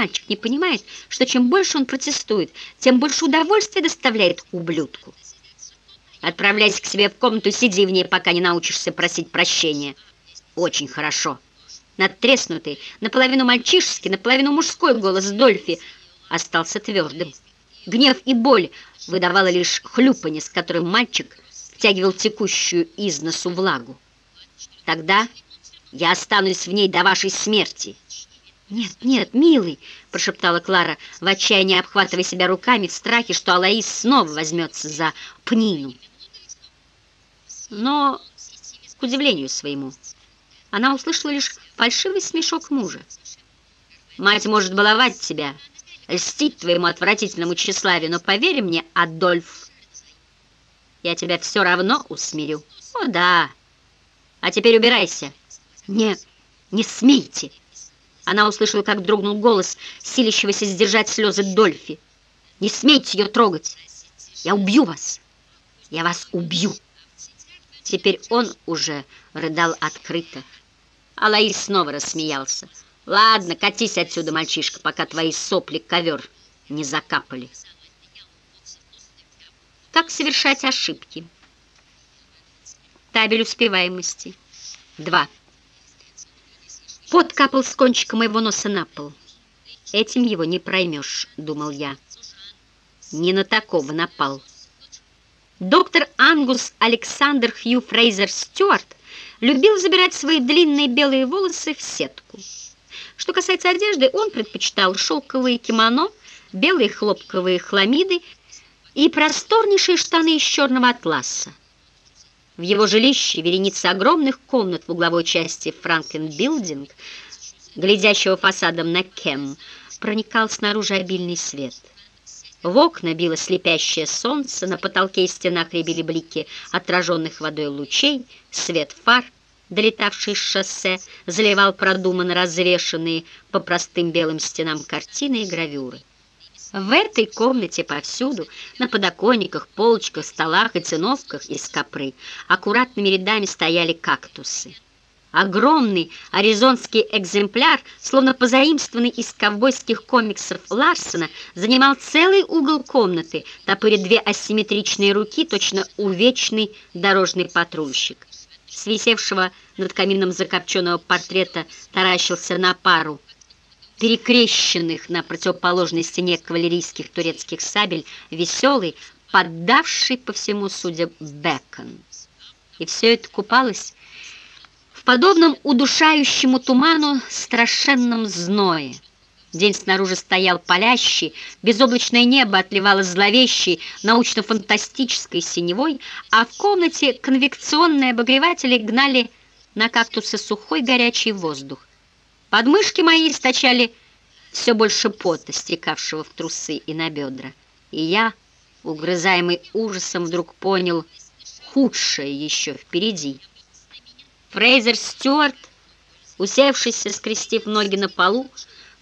мальчик не понимает, что чем больше он протестует, тем больше удовольствия доставляет ублюдку. Отправляйся к себе в комнату, сиди в ней, пока не научишься просить прощения. Очень хорошо. Надтреснутый, наполовину мальчишеский, наполовину мужской голос Дольфи остался твердым. Гнев и боль выдавала лишь хлюпанье, с которым мальчик втягивал текущую из носу влагу. Тогда я останусь в ней до вашей смерти. «Нет, нет, милый!» — прошептала Клара, в отчаянии обхватывая себя руками в страхе, что Алаис снова возьмется за пнину. Но, к удивлению своему, она услышала лишь фальшивый смешок мужа. «Мать может баловать тебя, льстить твоему отвратительному тщеславию, но поверь мне, Адольф, я тебя все равно усмирю. О, да! А теперь убирайся!» «Не, не смейте!» Она услышала, как дрогнул голос, силящегося сдержать слезы Дольфи. «Не смейте ее трогать! Я убью вас! Я вас убью!» Теперь он уже рыдал открыто. А Лаис снова рассмеялся. «Ладно, катись отсюда, мальчишка, пока твои сопли ковер не закапали». Как совершать ошибки? Табель успеваемости. 2. Пот капал с кончика моего носа на пол. Этим его не проймешь, думал я. Не на такого напал. Доктор Ангус Александр Хью Фрейзер Стюарт любил забирать свои длинные белые волосы в сетку. Что касается одежды, он предпочитал шелковые кимоно, белые хлопковые хламиды и просторнейшие штаны из черного атласа. В его жилище вереница огромных комнат в угловой части Франкен-билдинг, глядящего фасадом на Кем, проникал снаружи обильный свет. В окна било слепящее солнце, на потолке и стенах рябили блики отраженных водой лучей, свет фар, долетавший с шоссе, заливал продуманно развешанные по простым белым стенам картины и гравюры. В этой комнате повсюду, на подоконниках, полочках, столах и циновках из капры, аккуратными рядами стояли кактусы. Огромный аризонский экземпляр, словно позаимствованный из ковбойских комиксов Ларсона, занимал целый угол комнаты, топыря две асимметричные руки, точно увечный дорожный патрульщик. С висевшего над камином закопченного портрета таращился на пару перекрещенных на противоположной стене кавалерийских турецких сабель, веселый, поддавший по всему, судя, бекон. И все это купалось в подобном удушающему туману страшенном зное. День снаружи стоял палящий, безоблачное небо отливало зловещей, научно-фантастической синевой, а в комнате конвекционные обогреватели гнали на кактусы сухой горячий воздух. Подмышки мои источали все больше пота, стекавшего в трусы и на бедра. И я, угрызаемый ужасом, вдруг понял, худшее еще впереди. Фрейзер Стюарт, усевшийся, скрестив ноги на полу,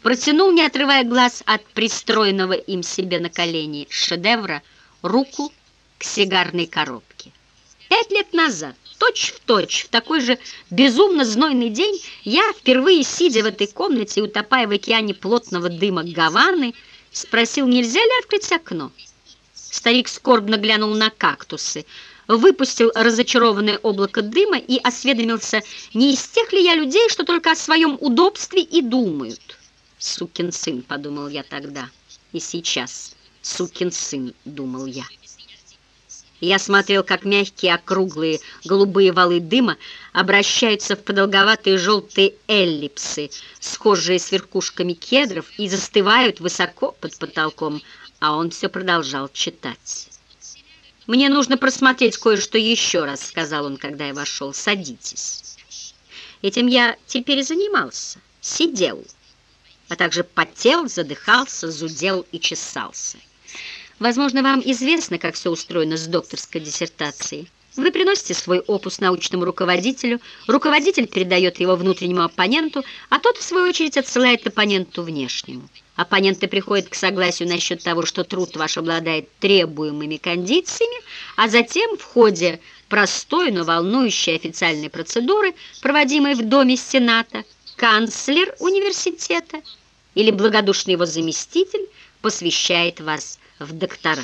протянул, не отрывая глаз от пристроенного им себе на колени шедевра, руку к сигарной коробке. Пять лет назад точь в такой же безумно знойный день, я, впервые сидя в этой комнате утопая в океане плотного дыма Гаваны, спросил, нельзя ли открыть окно. Старик скорбно глянул на кактусы, выпустил разочарованное облако дыма и осведомился, не из тех ли я людей, что только о своем удобстве и думают. «Сукин сын», — подумал я тогда, и сейчас «сукин сын», — думал я. Я смотрел, как мягкие округлые голубые валы дыма обращаются в продолговатые желтые эллипсы, схожие с верхушками кедров, и застывают высоко под потолком, а он все продолжал читать. «Мне нужно просмотреть кое-что еще раз», — сказал он, когда я вошел. «Садитесь». Этим я теперь и занимался. Сидел, а также потел, задыхался, зудел и чесался. Возможно, вам известно, как все устроено с докторской диссертацией. Вы приносите свой опус научному руководителю, руководитель передает его внутреннему оппоненту, а тот, в свою очередь, отсылает оппоненту внешнему. Оппоненты приходят к согласию насчет того, что труд ваш обладает требуемыми кондициями, а затем в ходе простой, но волнующей официальной процедуры, проводимой в Доме Сената, канцлер университета или благодушный его заместитель посвящает вас в доктора.